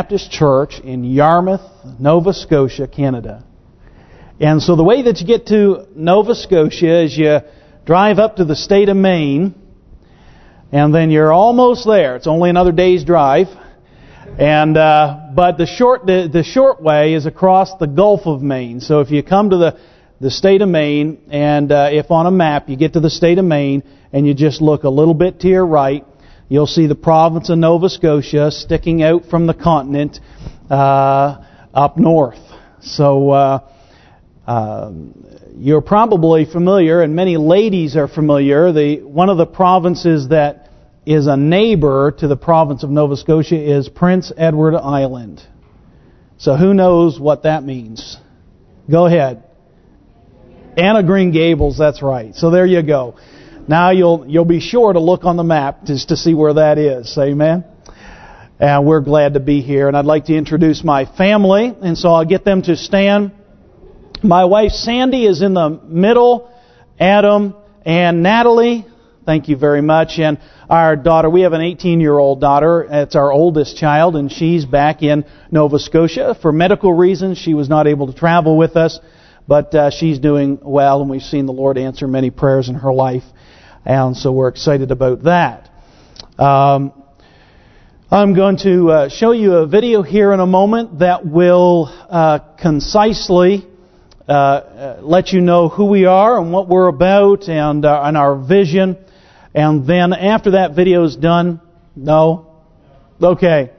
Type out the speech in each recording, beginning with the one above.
Baptist Church in Yarmouth, Nova Scotia, Canada. And so the way that you get to Nova Scotia is you drive up to the state of Maine, and then you're almost there. It's only another day's drive. And uh, but the short the, the short way is across the Gulf of Maine. So if you come to the the state of Maine, and uh, if on a map you get to the state of Maine and you just look a little bit to your right, you'll see the province of Nova Scotia sticking out from the continent uh, up north. So uh, um, you're probably familiar, and many ladies are familiar. The one of the provinces that is a neighbor to the province of Nova Scotia is Prince Edward Island. So who knows what that means? Go ahead. Anne of Green Gables, that's right. So there you go. Now you'll you'll be sure to look on the map just to see where that is. Amen. And we're glad to be here. And I'd like to introduce my family. And so I'll get them to stand. My wife Sandy is in the middle. Adam and Natalie. Thank you very much. And our daughter, we have an 18-year-old daughter. It's our oldest child, and she's back in Nova Scotia. For medical reasons, she was not able to travel with us, but uh, she's doing well, and we've seen the Lord answer many prayers in her life. And so we're excited about that. Um, I'm going to uh, show you a video here in a moment that will uh, concisely uh, uh, let you know who we are and what we're about and, uh, and our vision. And then after that video is done, no? Okay.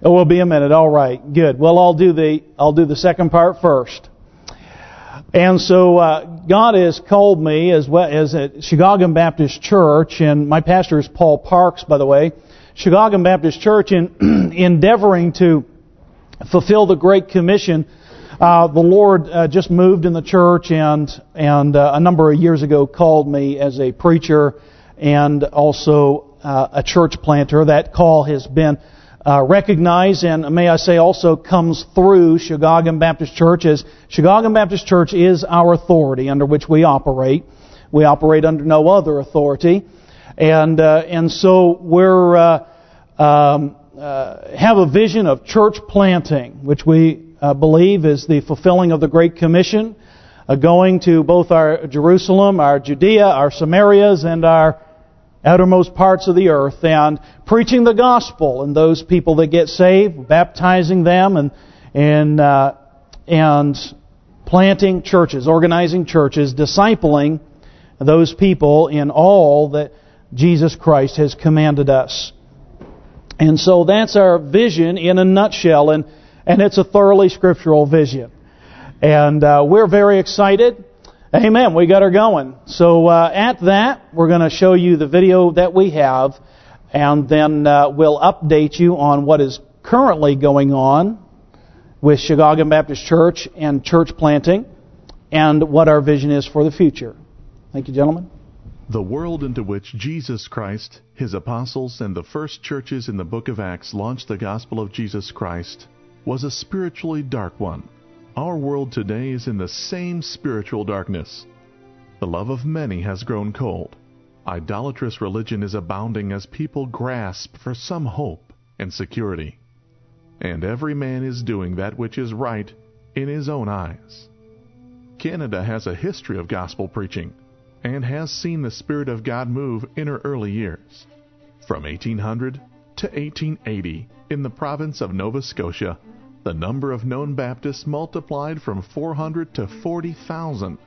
It will be a minute. All right. Good. Well, I'll do the I'll do the second part first. And so uh, God has called me as well as at Chicago Baptist Church, and my pastor is Paul Parks, by the way. Chicago Baptist Church in endeavoring to fulfill the Great Commission. Uh, the Lord uh, just moved in the church, and and uh, a number of years ago called me as a preacher and also uh, a church planter. That call has been uh, recognized and may I say also comes through Chicago Baptist Church as Chicago Baptist Church is our authority under which we operate. We operate under no other authority. And uh, and so we're uh, um, uh, have a vision of church planting, which we uh, believe is the fulfilling of the Great Commission, uh, going to both our Jerusalem, our Judea, our Samarias, and our outermost parts of the earth and preaching the gospel and those people that get saved, baptizing them and and uh, and planting churches, organizing churches, discipling those people in all that Jesus Christ has commanded us. And so that's our vision in a nutshell, and and it's a thoroughly scriptural vision. And uh, we're very excited Amen. We got her going. So uh, at that, we're going to show you the video that we have, and then uh, we'll update you on what is currently going on with Chicago Baptist Church and church planting, and what our vision is for the future. Thank you, gentlemen. The world into which Jesus Christ, His apostles, and the first churches in the book of Acts launched the gospel of Jesus Christ was a spiritually dark one. Our world today is in the same spiritual darkness. The love of many has grown cold. Idolatrous religion is abounding as people grasp for some hope and security. And every man is doing that which is right in his own eyes. Canada has a history of gospel preaching and has seen the Spirit of God move in her early years. From 1800 to 1880, in the province of Nova Scotia, the number of known Baptists multiplied from 400 to 40,000.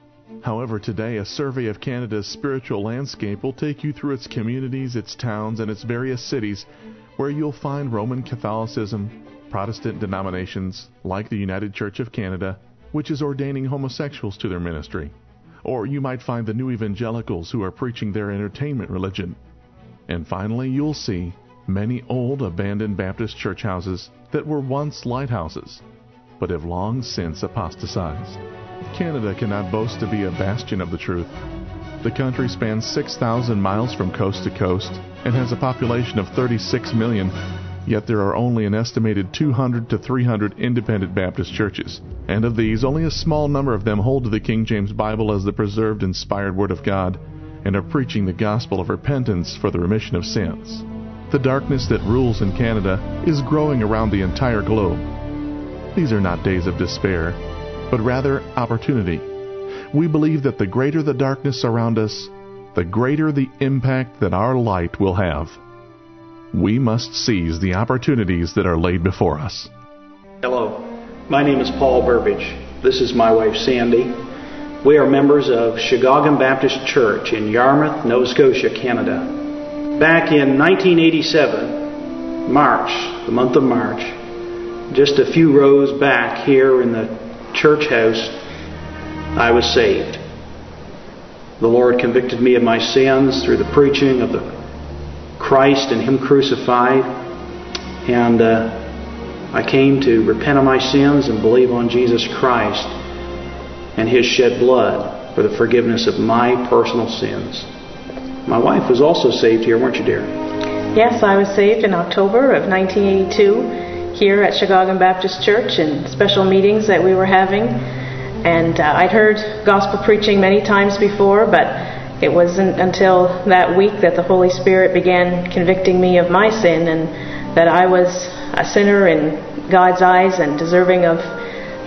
However, today a survey of Canada's spiritual landscape will take you through its communities, its towns, and its various cities where you'll find Roman Catholicism, Protestant denominations like the United Church of Canada, which is ordaining homosexuals to their ministry. Or you might find the new evangelicals who are preaching their entertainment religion. And finally, you'll see many old abandoned Baptist church houses that were once lighthouses, but have long since apostatized. Canada cannot boast to be a bastion of the truth. The country spans 6,000 miles from coast to coast and has a population of 36 million, yet there are only an estimated 200 to 300 independent Baptist churches, and of these, only a small number of them hold to the King James Bible as the preserved, inspired Word of God and are preaching the gospel of repentance for the remission of sins. The darkness that rules in Canada is growing around the entire globe. These are not days of despair, but rather opportunity. We believe that the greater the darkness around us, the greater the impact that our light will have. We must seize the opportunities that are laid before us. Hello, my name is Paul Burbage. This is my wife Sandy. We are members of Chicago Baptist Church in Yarmouth, Nova Scotia, Canada. Back in 1987, March, the month of March, just a few rows back here in the church house, I was saved. The Lord convicted me of my sins through the preaching of the Christ and Him crucified, and uh, I came to repent of my sins and believe on Jesus Christ and His shed blood for the forgiveness of my personal sins. My wife was also saved here, weren't you, dear? Yes, I was saved in October of 1982 here at Chicago Baptist Church in special meetings that we were having. And uh, I'd heard gospel preaching many times before, but it wasn't until that week that the Holy Spirit began convicting me of my sin and that I was a sinner in God's eyes and deserving of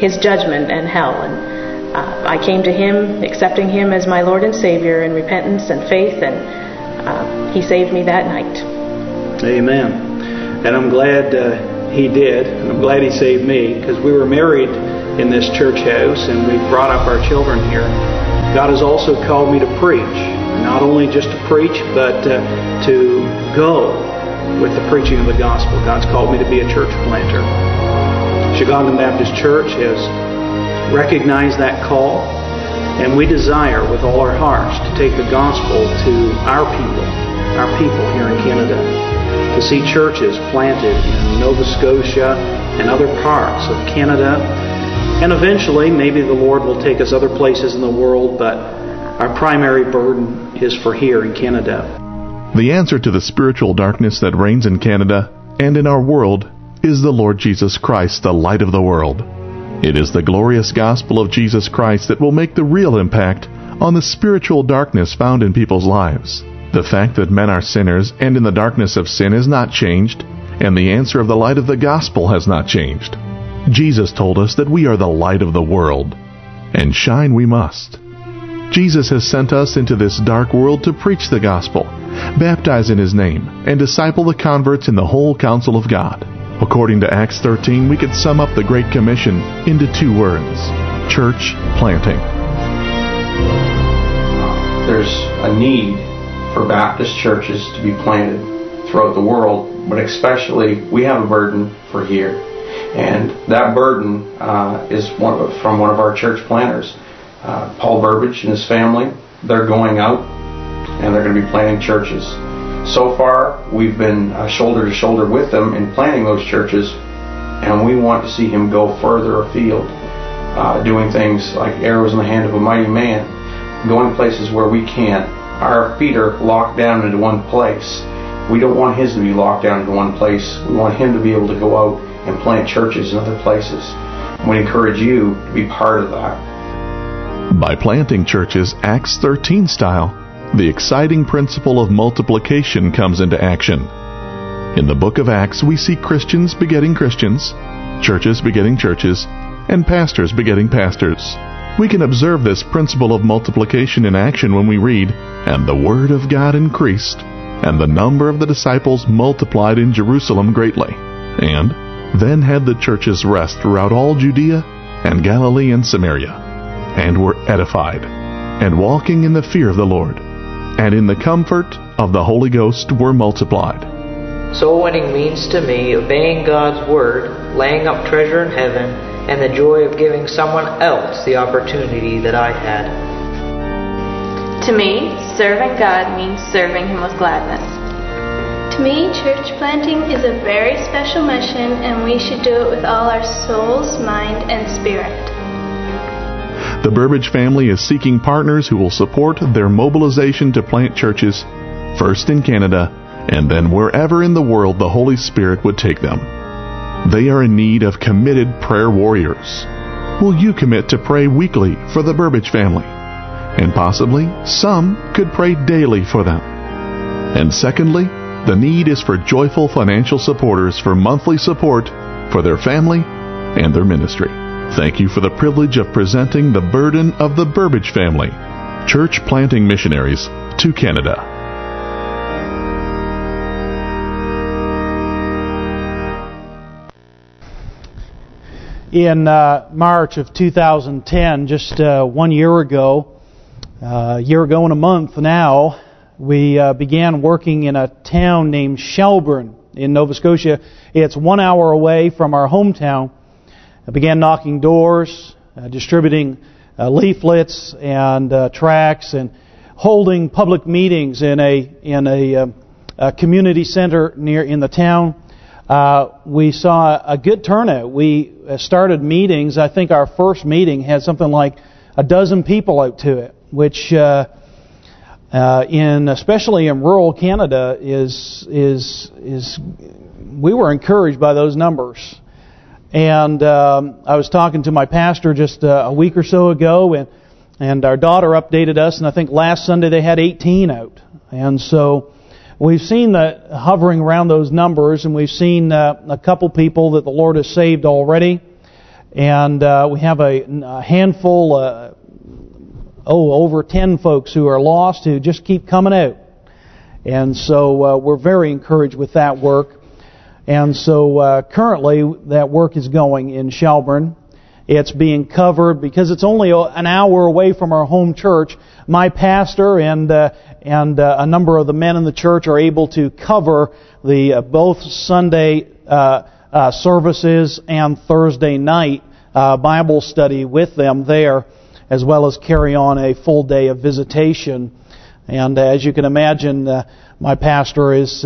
His judgment and hell. And uh, I came to Him, accepting Him as my Lord and Savior in repentance and faith, and uh, He saved me that night. Amen. And I'm glad uh, He did, and I'm glad He saved me because we were married in this church house and we brought up our children here. God has also called me to preach, not only just to preach, but uh, to go with the preaching of the gospel. God's called me to be a church planter. Chicago Baptist Church has recognize that call, and we desire with all our hearts to take the gospel to our people, our people here in Canada, to see churches planted in Nova Scotia and other parts of Canada. And eventually, maybe the Lord will take us other places in the world, but our primary burden is for here in Canada. The answer to the spiritual darkness that reigns in Canada and in our world is the Lord Jesus Christ, the light of the world. It is the glorious gospel of Jesus Christ that will make the real impact on the spiritual darkness found in people's lives. The fact that men are sinners and in the darkness of sin is not changed, and the answer of the light of the gospel has not changed. Jesus told us that we are the light of the world, and shine we must. Jesus has sent us into this dark world to preach the gospel, baptize in his name, and disciple the converts in the whole counsel of God. According to Acts 13, we could sum up the Great Commission into two words church planting. There's a need for Baptist churches to be planted throughout the world, but especially we have a burden for here. And that burden uh, is one of, from one of our church planters, uh, Paul Burbage and his family. They're going out and they're going to be planting churches. So far, we've been uh, shoulder to shoulder with them in planting those churches, and we want to see him go further afield, uh, doing things like arrows in the hand of a mighty man, going places where we can't. Our feet are locked down into one place. We don't want his to be locked down into one place. We want him to be able to go out and plant churches in other places. We encourage you to be part of that. By planting churches Acts 13 style, the exciting principle of multiplication comes into action. In the book of Acts, we see Christians begetting Christians, churches begetting churches, and pastors begetting pastors. We can observe this principle of multiplication in action when we read, And the word of God increased, and the number of the disciples multiplied in Jerusalem greatly. And then had the churches rest throughout all Judea and Galilee and Samaria, and were edified, and walking in the fear of the Lord and in the comfort of the Holy Ghost were multiplied. Soul winning means to me obeying God's word, laying up treasure in heaven, and the joy of giving someone else the opportunity that I had. To me, serving God means serving Him with gladness. To me, church planting is a very special mission, and we should do it with all our souls, mind, and spirit. The Burbage family is seeking partners who will support their mobilization to plant churches, first in Canada, and then wherever in the world the Holy Spirit would take them. They are in need of committed prayer warriors. Will you commit to pray weekly for the Burbage family? And possibly some could pray daily for them. And secondly, The need is for joyful financial supporters for monthly support for their family and their ministry. Thank you for the privilege of presenting the burden of the Burbage family, church planting missionaries to Canada. in uh, March of 2010, just uh, one year ago, uh, a year ago and a month now, we uh, began working in a town named Shelburne in Nova Scotia. It's one hour away from our hometown. I began knocking doors, uh, distributing uh, leaflets and tracts, and holding public meetings in a in a, a community center near in the town. Uh, we saw a good turnout. We uh, started meetings. I think our first meeting had something like a dozen people out to it, which uh, uh, in especially in rural Canada is is is we were encouraged by those numbers. And um, I was talking to my pastor just uh, a week or so ago, and and our daughter updated us, and I think last Sunday they had 18 out. And so We've seen that hovering around those numbers, and we've seen uh, a couple people that the Lord has saved already. And uh, we have a, a handful, uh, oh, over 10 folks who are lost who just keep coming out. And so uh, we're very encouraged with that work. And so uh, currently that work is going in Shelburne. It's being covered because it's only an hour away from our home church. My pastor and uh, and uh, a number of the men in the church are able to cover the uh, both Sunday uh, uh, services and Thursday night uh, Bible study with them there, as well as carry on a full day of visitation. And as you can imagine, my pastor is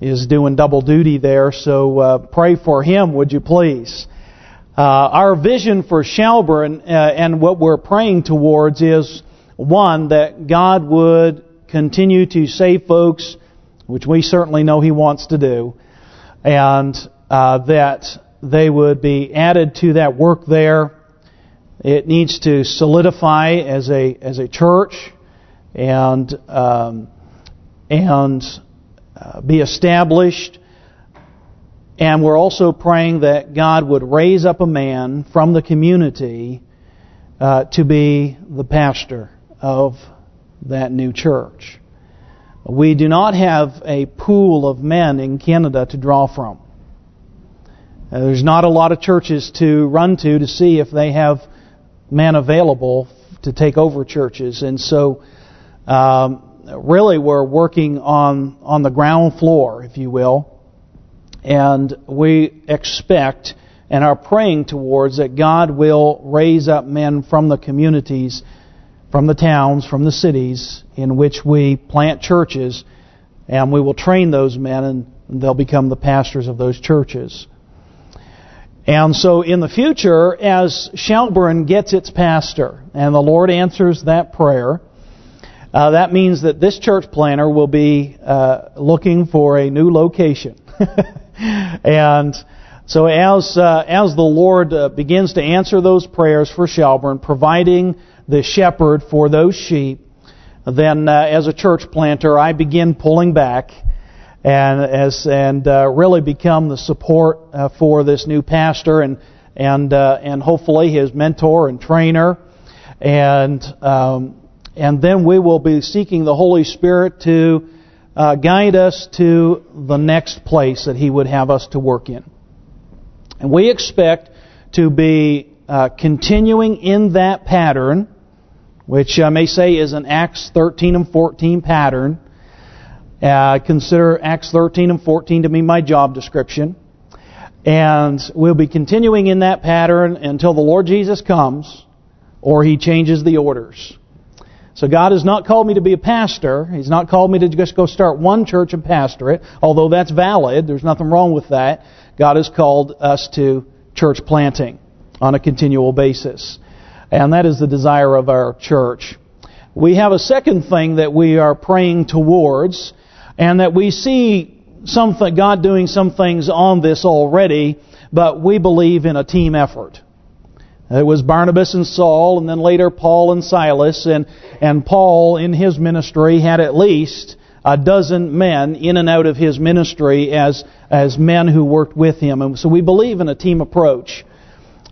is doing double duty there. So pray for him, would you please? Uh, our vision for Shelburne uh, and what we're praying towards is, one, that God would continue to save folks, which we certainly know He wants to do, and uh, that they would be added to that work there. It needs to solidify as a as a church and um, and uh, be established and we're also praying that God would raise up a man from the community uh, to be the pastor of that new church. We do not have a pool of men in Canada to draw from. Uh, there's not a lot of churches to run to to see if they have men available to take over churches. And so um, really we're working on on the ground floor, if you will, and we expect and are praying towards that God will raise up men from the communities, from the towns, from the cities in which we plant churches, and we will train those men and they'll become the pastors of those churches. And so in the future, as Shelburne gets its pastor, and the Lord answers that prayer, uh, that means that this church planter will be uh, looking for a new location. and so as uh, as the Lord uh, begins to answer those prayers for Shelburne, providing the shepherd for those sheep, then uh, as a church planter, I begin pulling back and as and uh, really become the support for this new pastor and and and hopefully his mentor and trainer, and um, and then we will be seeking the Holy Spirit to uh, guide us to the next place that He would have us to work in. And we expect to be uh, continuing in that pattern, which I may say is an Acts 13 and 14 pattern. Uh, consider Acts 13 and 14 to be my job description. And we'll be continuing in that pattern until the Lord Jesus comes or He changes the orders. So God has not called me to be a pastor. He's not called me to just go start one church and pastor it, although that's valid. There's nothing wrong with that. God has called us to church planting on a continual basis. And that is the desire of our church. We have a second thing that we are praying towards, and that we see something God doing some things on this already, but we believe in a team effort. It was Barnabas and Saul, and then later Paul and Silas. And and Paul, in his ministry, had at least a dozen men in and out of his ministry as as men who worked with him. And so we believe in a team approach.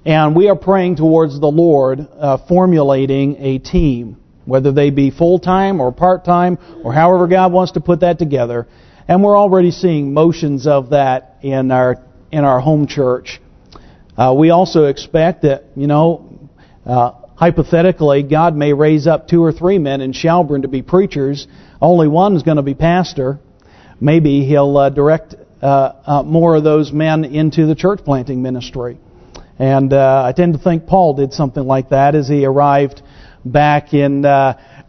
And we are praying towards the Lord, uh, formulating a team, whether they be full-time or part-time or however God wants to put that together. And we're already seeing motions of that in our in our home church. Uh, we also expect that, you know, uh, hypothetically, God may raise up two or three men in Shelburne to be preachers. Only one is going to be pastor. Maybe he'll uh, direct uh, uh, more of those men into the church planting ministry. And uh, I tend to think Paul did something like that as he arrived back in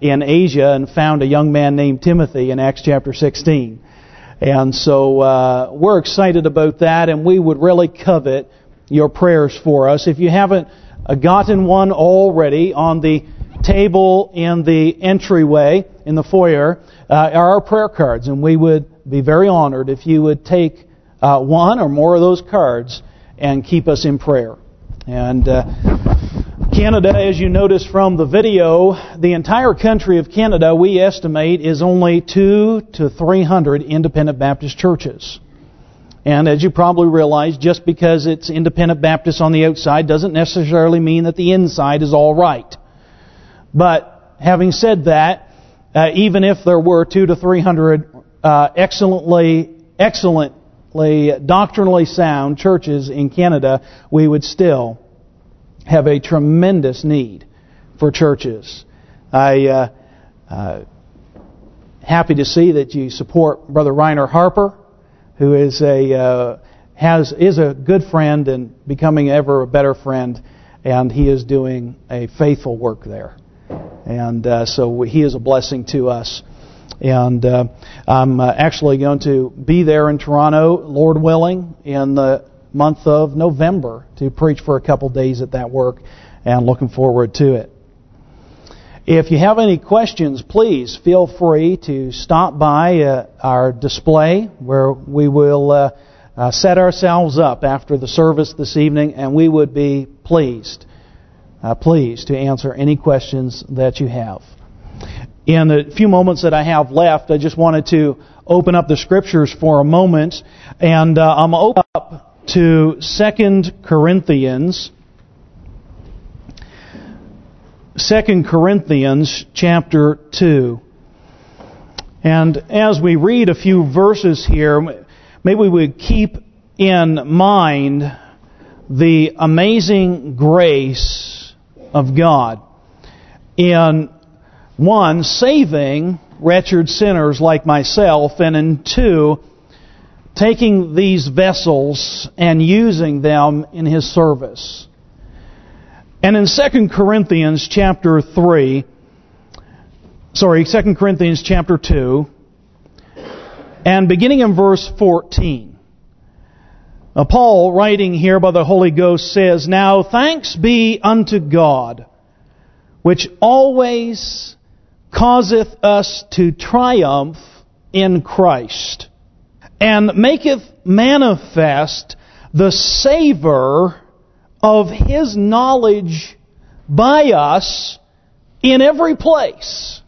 in Asia and found a young man named Timothy in Acts chapter 16. And so uh, we're excited about that, and we would really covet your prayers for us. If you haven't uh, gotten one already on the table in the entryway in the foyer uh, are our prayer cards, and we would be very honored if you would take uh, one or more of those cards and keep us in prayer. And uh, Canada, as you notice from the video, the entire country of Canada, we estimate, is only two to 300 independent Baptist churches. And as you probably realize, just because it's independent Baptist on the outside doesn't necessarily mean that the inside is all right. But having said that, uh, even if there were two to 300 uh, excellently, excellently doctrinally sound churches in Canada, we would still have a tremendous need for churches. I uh, uh, happy to see that you support Brother Reiner Harper, who is a uh, has is a good friend and becoming ever a better friend, and he is doing a faithful work there, and uh, so he is a blessing to us. And uh, I'm uh, actually going to be there in Toronto, Lord willing, in the month of November to preach for a couple days at that work and looking forward to it. If you have any questions, please feel free to stop by uh, our display where we will uh, uh, set ourselves up after the service this evening and we would be pleased, uh, pleased to answer any questions that you have. In the few moments that I have left, I just wanted to open up the scriptures for a moment and uh, I'm open up to Second Corinthians, Second Corinthians chapter 2. And as we read a few verses here, maybe we would keep in mind the amazing grace of God in one, saving wretched sinners like myself, and in two, taking these vessels and using them in His service. And in 2 Corinthians chapter 3, sorry, 2 Corinthians chapter 2, and beginning in verse 14, uh, Paul, writing here by the Holy Ghost, says, Now thanks be unto God, which always causeth us to triumph in Christ and maketh manifest the savor of His knowledge by us in every place.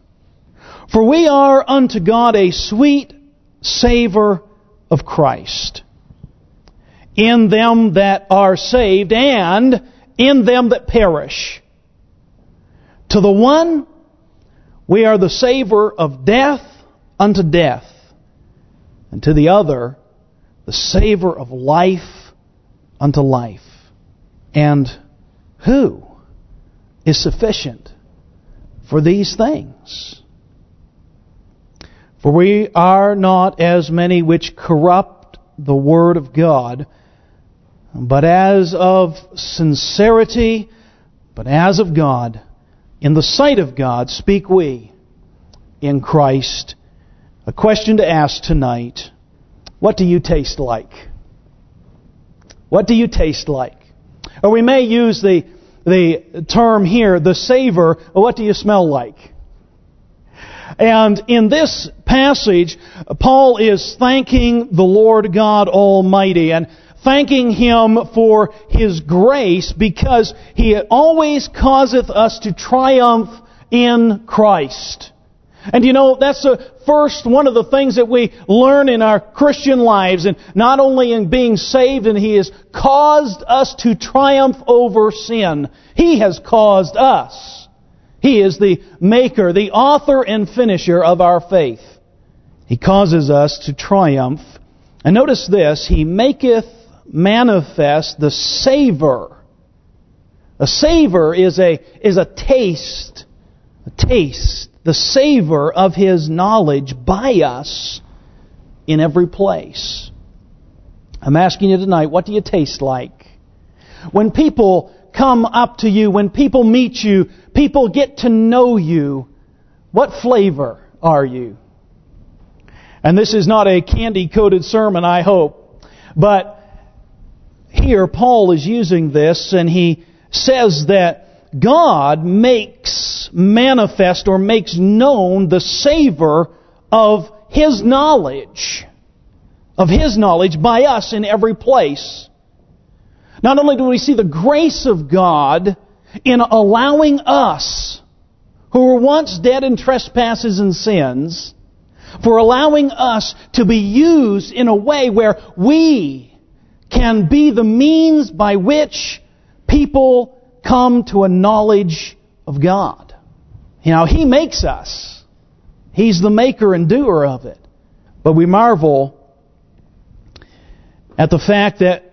For we are unto God a sweet savor of Christ in them that are saved and in them that perish. To the one, we are the savor of death unto death and to the other, the savor of life unto life. And who is sufficient for these things? For we are not as many which corrupt the word of God, but as of sincerity, but as of God, in the sight of God speak we in Christ a question to ask tonight. What do you taste like? What do you taste like? Or we may use the the term here, the savor, what do you smell like? And in this passage, Paul is thanking the Lord God Almighty and thanking Him for His grace because He always causeth us to triumph in Christ. And you know, that's the first one of the things that we learn in our Christian lives, and not only in being saved, and He has caused us to triumph over sin. He has caused us. He is the maker, the author and finisher of our faith. He causes us to triumph. And notice this, He maketh manifest the savor. A savor is a, is a taste, a taste the savor of His knowledge by us in every place. I'm asking you tonight, what do you taste like? When people come up to you, when people meet you, people get to know you, what flavor are you? And this is not a candy-coated sermon, I hope. But here Paul is using this and he says that God makes manifest or makes known the savor of His knowledge. Of His knowledge by us in every place. Not only do we see the grace of God in allowing us, who were once dead in trespasses and sins, for allowing us to be used in a way where we can be the means by which people come to a knowledge of God. You know, He makes us. He's the maker and doer of it. But we marvel at the fact that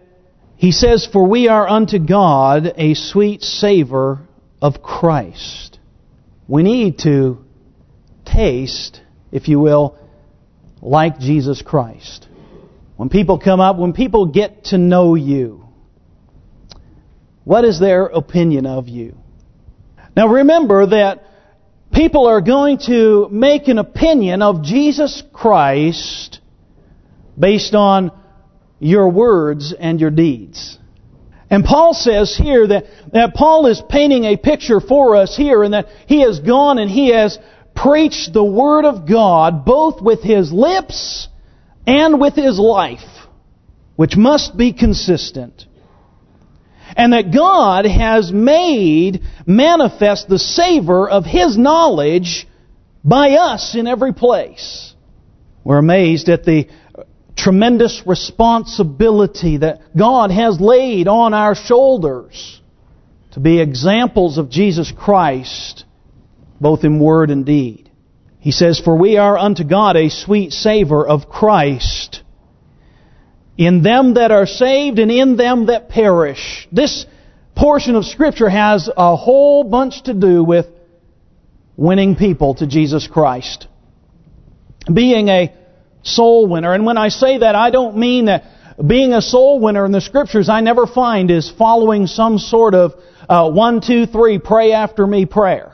He says, For we are unto God a sweet savor of Christ. We need to taste, if you will, like Jesus Christ. When people come up, when people get to know you, what is their opinion of you? Now remember that people are going to make an opinion of Jesus Christ based on your words and your deeds. And Paul says here that, that Paul is painting a picture for us here and that he has gone and he has preached the Word of God both with his lips and with his life, which must be consistent and that God has made manifest the savor of His knowledge by us in every place. We're amazed at the tremendous responsibility that God has laid on our shoulders to be examples of Jesus Christ, both in word and deed. He says, For we are unto God a sweet savor of Christ in them that are saved and in them that perish. This portion of Scripture has a whole bunch to do with winning people to Jesus Christ. Being a soul winner. And when I say that, I don't mean that being a soul winner in the Scriptures I never find is following some sort of uh, one, two, three, pray after me prayer.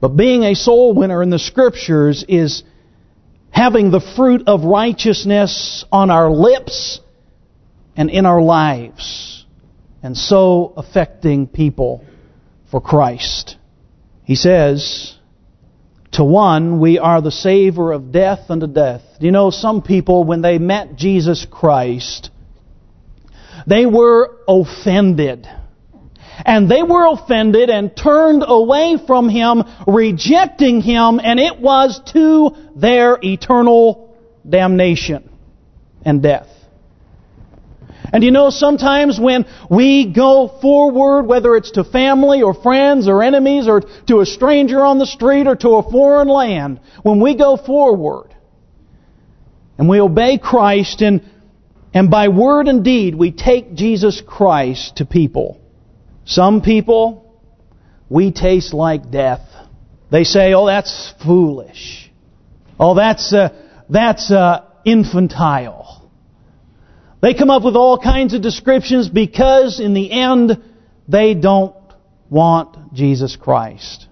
But being a soul winner in the Scriptures is having the fruit of righteousness on our lips and in our lives, and so affecting people for Christ. He says, to one, we are the savor of death unto death. You know, some people, when they met Jesus Christ, they were offended. And they were offended and turned away from Him, rejecting Him, and it was to their eternal damnation and death. And you know, sometimes when we go forward, whether it's to family or friends or enemies or to a stranger on the street or to a foreign land, when we go forward and we obey Christ and, and by word and deed we take Jesus Christ to people. Some people, we taste like death. They say, oh, that's foolish. Oh, that's, uh, that's uh, infantile. They come up with all kinds of descriptions because in the end they don't want Jesus Christ.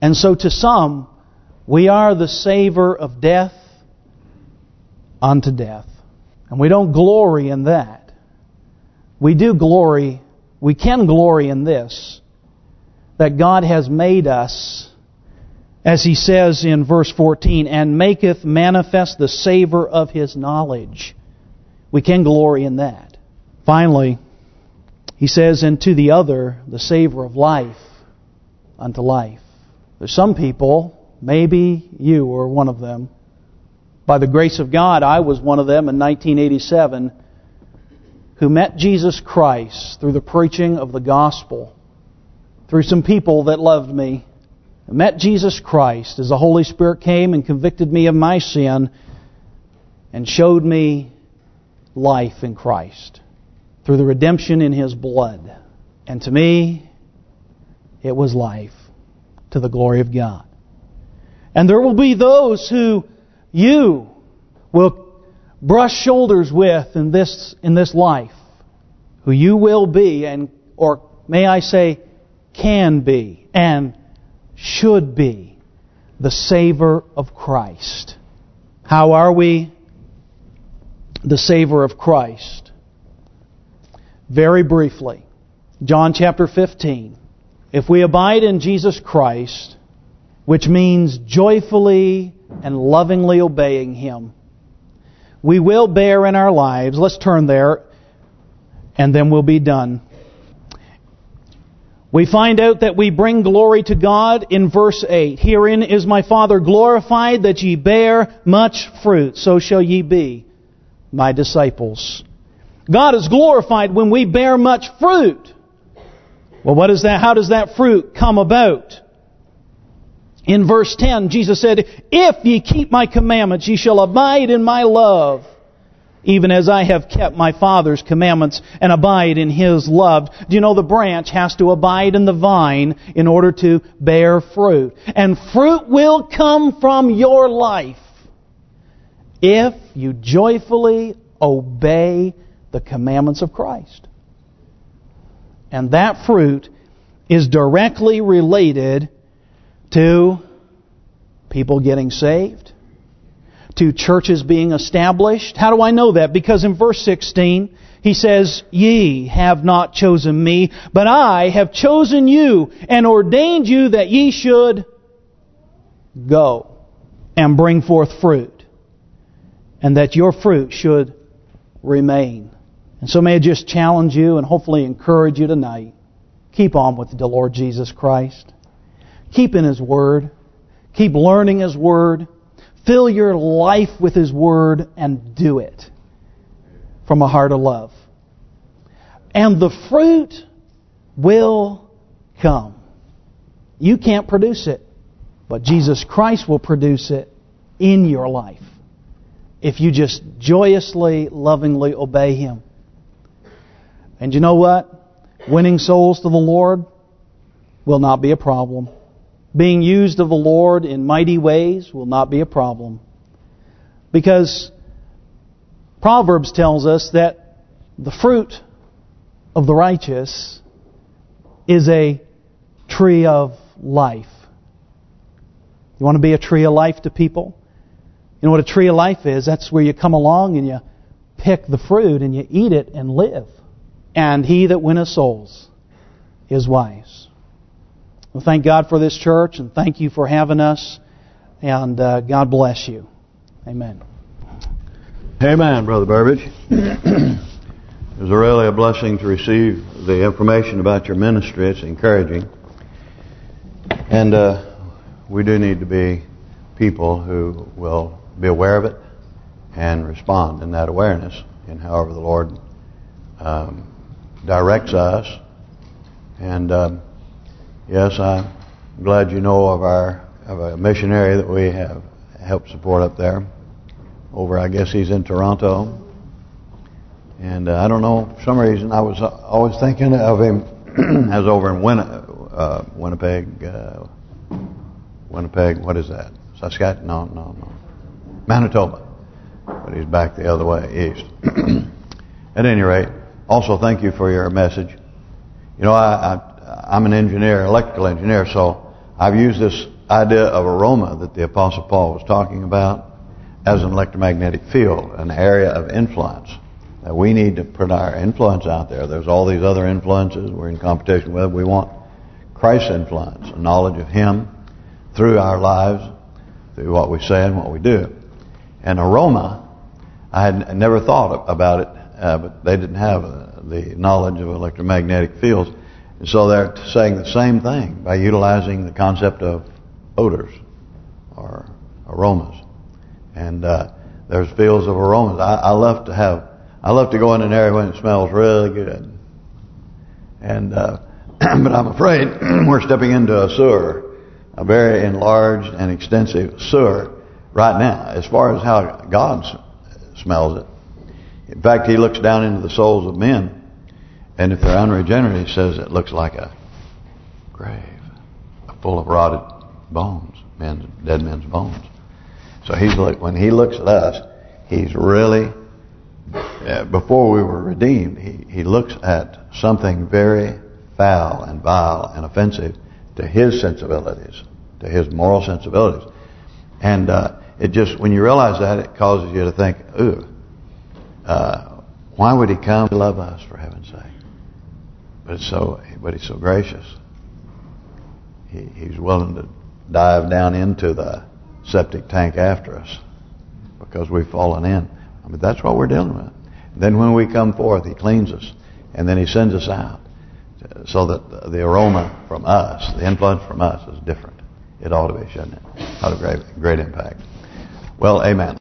And so to some, we are the savor of death unto death. And we don't glory in that. We do glory, we can glory in this, that God has made us, as he says in verse 14, and maketh manifest the savor of his knowledge. We can glory in that. Finally, he says, and to the other, the savor of life unto life. There's some people, Maybe you were one of them. By the grace of God, I was one of them in 1987 who met Jesus Christ through the preaching of the gospel, through some people that loved me. Met Jesus Christ as the Holy Spirit came and convicted me of my sin and showed me life in Christ through the redemption in His blood. And to me, it was life to the glory of God. And there will be those who you will brush shoulders with in this in this life, who you will be, and or may I say, can be, and should be, the savor of Christ. How are we the savor of Christ? Very briefly, John chapter 15. If we abide in Jesus Christ, which means joyfully and lovingly obeying Him, we will bear in our lives, let's turn there, and then we'll be done. We find out that we bring glory to God in verse 8. Herein is my Father glorified that ye bear much fruit, so shall ye be my disciples. God is glorified when we bear much fruit. Well, what is that? How does that fruit come about? In verse 10, Jesus said, If ye keep my commandments, ye shall abide in my love, even as I have kept my Father's commandments and abide in His love. Do you know the branch has to abide in the vine in order to bear fruit? And fruit will come from your life if you joyfully obey the commandments of Christ. And that fruit is directly related to people getting saved, to churches being established. How do I know that? Because in verse 16, he says, Ye have not chosen me, but I have chosen you and ordained you that ye should go and bring forth fruit, and that your fruit should remain. And so may I just challenge you and hopefully encourage you tonight. Keep on with the Lord Jesus Christ. Keep in His Word. Keep learning His Word. Fill your life with His Word and do it from a heart of love. And the fruit will come. You can't produce it, but Jesus Christ will produce it in your life if you just joyously, lovingly obey Him. And you know what? Winning souls to the Lord will not be a problem. Being used of the Lord in mighty ways will not be a problem. Because Proverbs tells us that the fruit of the righteous is a tree of life. You want to be a tree of life to people? You know what a tree of life is? That's where you come along and you pick the fruit and you eat it and live. And he that winneth souls is wise. Well, thank God for this church, and thank you for having us. And uh, God bless you. Amen. Amen, Brother Burbage. it was really a blessing to receive the information about your ministry. It's encouraging. And uh, we do need to be people who will be aware of it and respond in that awareness in however the Lord um, directs us. And um, yes, I'm glad you know of our of a missionary that we have helped support up there. Over, I guess he's in Toronto. And uh, I don't know, for some reason I was always thinking of him as over in Win uh, Winnipeg, uh, Winnipeg, what is that? Saskatchewan? No, no, no. Manitoba. But he's back the other way, east. At any rate, also thank you for your message. You know, I, I, I'm an engineer, electrical engineer, so I've used this idea of aroma that the Apostle Paul was talking about as an electromagnetic field, an area of influence. That we need to put our influence out there. There's all these other influences we're in competition with. We want Christ's influence, a knowledge of Him through our lives, through what we say and what we do. And aroma, I had never thought about it, uh, but they didn't have uh, the knowledge of electromagnetic fields. And so they're saying the same thing by utilizing the concept of odors. or aromas, and uh, there's fields of aromas. I, I love to have, I love to go in an area when it smells really good, and uh, but I'm afraid we're stepping into a sewer, a very enlarged and extensive sewer right now. As far as how God smells it, in fact, He looks down into the souls of men, and if they're unregenerate, He says it looks like a grave full of rotted bones, men's dead men's bones. So he's like when he looks at us, he's really uh, before we were redeemed. He he looks at something very foul and vile and offensive to his sensibilities, to his moral sensibilities, and uh, it just when you realize that, it causes you to think, ooh, uh, why would he come to love us for heaven's sake? But it's so, but he's so gracious he, he's willing to dive down into the septic tank after us because we've fallen in. I mean, that's what we're dealing with. Then when we come forth, He cleans us, and then He sends us out so that the aroma from us, the influence from us is different. It ought to be, shouldn't it? Ought to great, great impact. Well, amen.